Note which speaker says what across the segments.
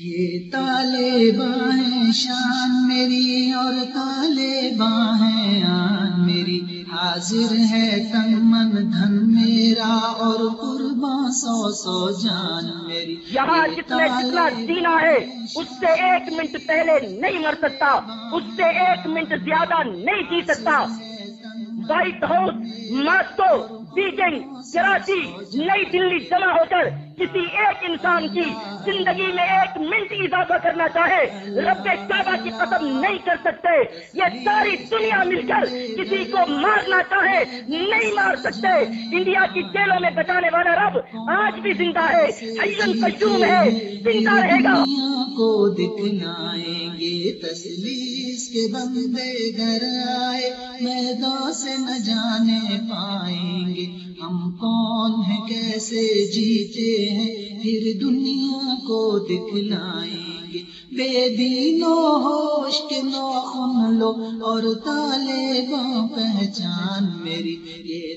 Speaker 1: یہ طالباں ہیں شان میری اور طالباں ہیں آن میری حاضر ہے تن من دھن میرا اور قرباں سو سو جان میری۔
Speaker 2: یہاں جس نے جتنا جینا ہے اس سے ایک منٹ پہلے نہیں مر سکتا اس سے ایک منٹ زیادہ نہیں جی سکتا۔ White House Moscow Beijing Karachi Nai Dilli جمع ہو کر کسی ایک انسان کی زندگی میں ایک منٹ اضافہ کرنا چاہے، رب کعبہ کی قسم نہیں کر سکتے۔ یہ ساری دنیا مل کر کسی کو مارنا چاہے، نہیں مار سکتے۔ انڈیا کی جیلوں میں بچانے والا رب آج بھی زندہ ہے حیون قیوم ہے، زندہ رہے گا۔
Speaker 1: کو دکھلائیں گے تسلیس کے بندے گھر آئے میدان سے نہ جانے پائیں گے۔ ہم کون ہیں کیسے جیتے ہیں؟ پھر دنیا کو دکھلائیں گے۔ بے دینو ہوش کے ناخن لو اور طالباں پہچان میری۔ یہ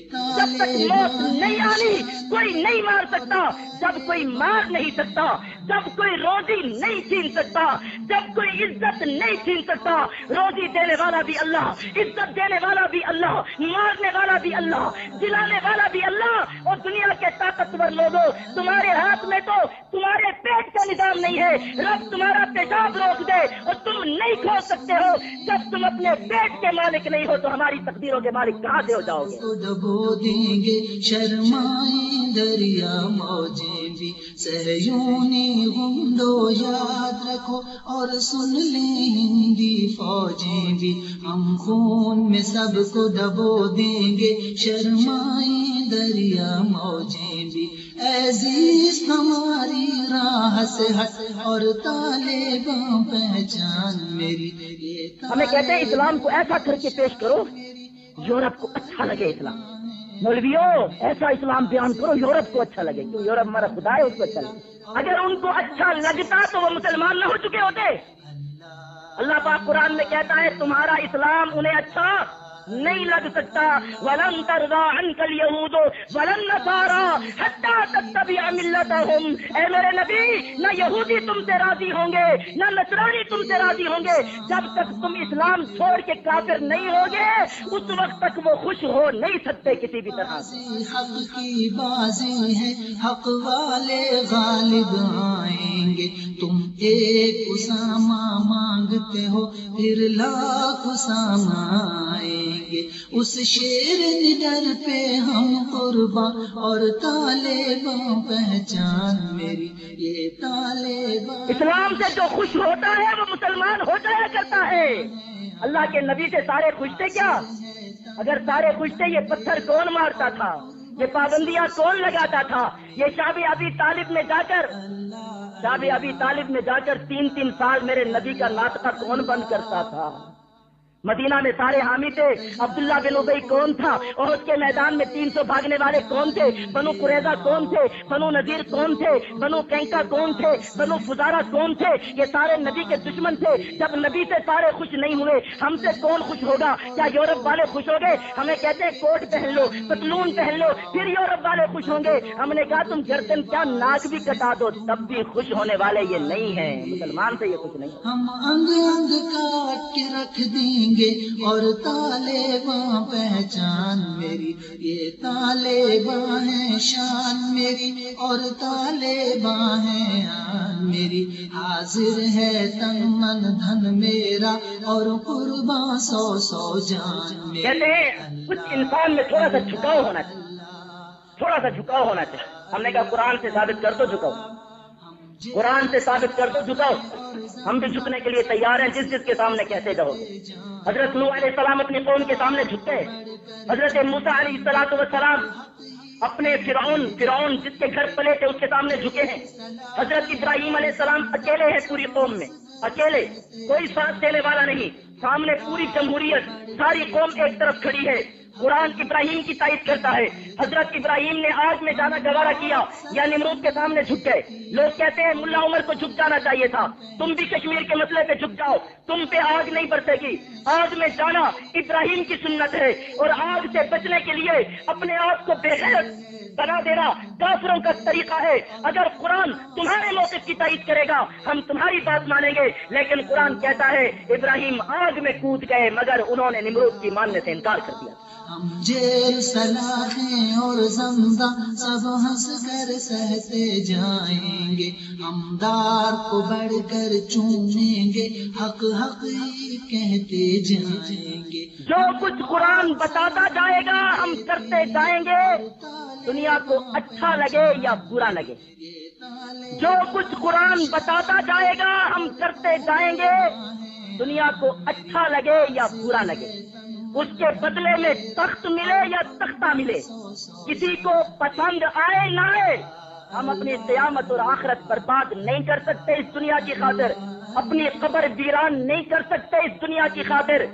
Speaker 2: موت نہیں آنی کوئی نہیں مار سکتا جب کوئی مار نہیں سکتا جب کوئی روزی نہیں چھین سکتا، جب کوئی عزت نہیں چھین سکتا، روزی دینے والا بھی اللہ، عزت دینے والا بھی اللہ، مارنے والا بھی اللہ، جلانے والا بھی اللہ، اور دنیا کے طاقتور لوگوں، تمہارے ہاتھ میں تو تمہارے پیٹ کا نظام نہیں ہے، رب تمہارا پیشاب روک دے، اور تم نہیں کھو سکتے ہو، جب تم اپنے پیٹ کے مالک نہیں ہو تو ہماری تقدیروں کے مالک کہاں سے ہو جاؤ گے؟
Speaker 1: دریا موجیں بھی سہیونی گنڈو یاد رکھو اور سن لیں ہندی فوجیں بھی ہم خون میں سب کو دبو دیں گے شرمائیں دریا موجیں بھی عزیز ہماری راہ سے ہٹ اور طالباں پہچان میری
Speaker 2: ہمیں کہتے ہیں اسلام کو ایسا کر کے پیش کرو یورپ کو اچھا لگے اسلام۔ مولویوں ایسا اسلام بیان کرو، یورپ کو اچھا لگے، کیوں یورپ ہمارا خدا ہے، اس کو اچھا لگے۔ اگر ان کو اچھا لگتا تو وہ مسلمان نہ ہو چکے ہوتے۔ اللہ پاک قرآن میں کہتا ہے، تمہارا اسلام انہیں اچھا نہیں لگ سکتا۔ ولن ترضا عنك اليهود، ولن نصارى، حتى تتبع ملتهم۔ اے میرے نبی، نہ یہودی تم سے راضی ہوں گے، نہ نصرانی تم سے راضی ہوں گے۔ جب تک تم اسلام چھوڑ کے کافر نہیں ہوگے، اس وقت تک وہ خوش ہو نہیں سکتے کسی بھی طرح۔
Speaker 1: حق کی بازی ہے حق والے غالب آئیں گے۔ تم ایک اسامہ مانگتے ہو، پھر لاکھ اسامہ آئیں گے۔ اس شیر نڈر پہ ہم قربان اور طالباں پہچان میری۔ یہ طالباں
Speaker 2: اسلام سے جو خوش ہوتا ہے، وہ مسلمان ہو جایا کرتا ہے۔ اللہ کے نبی سے سارے خوش تھے کیا؟ اگر سارے خوش تھے، یہ پتھر کون مارتا تھا؟ یہ پابندیاں کون لگاتا تھا؟ یہ شاب ابھی طالب میں جا کر شاب ابھی طالب میں جا کر تین تین سال میرے نبی کا ناطقہ کون بند کرتا تھا؟ مدینہ میں سارے حامی تھے۔ عبداللہ بن ابئی کون تھا؟ اور اس کے میدان میں تین سو بھاگنے والے کون تھے؟ بنو قریضہ کون تھے؟ بنو نذیر کون تھے؟ بنو کینکا کون تھے؟ بنو فزارہ کون تھے؟ یہ سارے نبی کے دشمن تھے۔ جب نبی سے سارے خوش نہیں ہوئے، ہم سے کون خوش ہوگا؟ کیا یورپ والے خوش ہو گئے ہمیں کہتے ہیں کوٹ پہن لو پتلون پہن لو، پھر یورپ والے خوش ہوں گے۔ ہم نے کہا، تم گردن کیا ناک بھی کٹا دو، تب بھی خوش ہونے والے یہ نہیں ہیں۔ مسلمان سے یہ خوش نہیں۔
Speaker 1: ہم انگ انگ کاٹ کے رکھ دیں گے اور طالباں پہچان میری، یہ طالباں ہیں شان میری اور طالباں ہیں آن میری۔ حاضر ہے تن من دھن میرا اور قرباں سو سو جان میری یعنی
Speaker 2: کہتے ہیں کچھ انسان میں تھوڑا سا جھکاؤ ہونا چاہیے۔ تھوڑا سا جھکاؤ ہونا چاہیے۔ ہم نے کہا قرآن سے ثابت کر دو جھکاؤ۔ قرآن سے ثابت کر دو جھکاؤ۔ ہم بھی جھکنے کے لیے تیار ہیں، جس جس کے سامنے کہتے جاؤ حضرت نو علیہ السلام اپنی قوم کے سامنے جھکتے حضرت موسا علیہ السلام وسلام اپنے فرعون فرعون جس کے گھر پلے تھے، اس کے سامنے جھکے ہیں۔ حضرت ابراہیم علیہ السلام اکیلے ہیں پوری قوم میں۔ اکیلے، کوئی ساتھ دینے والا نہیں۔ سامنے پوری جمہوریت، ساری قوم ایک طرف کھڑی ہے۔ قرآن ابراہیم کی تائید کرتا ہے۔ حضرت ابراہیم نے آگ میں جانا گوارا کیا یعنی یا نمرود کے سامنے جھک گئے۔ لوگ کہتے ہیں ملا عمر کو جھک جانا چاہیے تھا۔ تم بھی کشمیر کے مسئلے پہ جھک جاؤ، تم پہ آگ نہیں برسے گی۔ آگ میں جانا ابراہیم کی سنت ہے اور آگ سے بچنے کے لیے اپنے آپ کو بے بنا دینا کافروں کا طریقہ ہے۔ اگر قرآن تمہارے موقف کی تائید کرے گا، ہم تمہاری بات مانیں گے۔ لیکن قرآن کہتا ہے، ابراہیم آگ میں کود گئے، مگر انہوں نے نمرود کی ماننے سے انکار کر دیا۔
Speaker 1: ہم جیل سلاخیں اور زندہ سب ہنس کر سہتے جائیں گے۔ ہم دار کو بڑھ کر چومیں گے، حق حق ہی کہتے جائیں گے۔
Speaker 2: جو کچھ قرآن بتاتا جائے گا، ہم کرتے جائیں گے۔ دنیا کو اچھا لگے یا برا لگے۔ جو کچھ قرآن بتاتا جائے گا، ہم کرتے جائیں گے۔ دنیا کو اچھا لگے یا برا لگے۔ اس کے بدلے میں تخت ملے یا تختہ ملے؟ کسی کو پسند آئے نہ آئے، ہم اپنی قیامت اور آخرت برباد نہیں کر سکتے اس دنیا کی خاطر، اپنی قبر ویران نہیں کر سکتے اس دنیا کی خاطر۔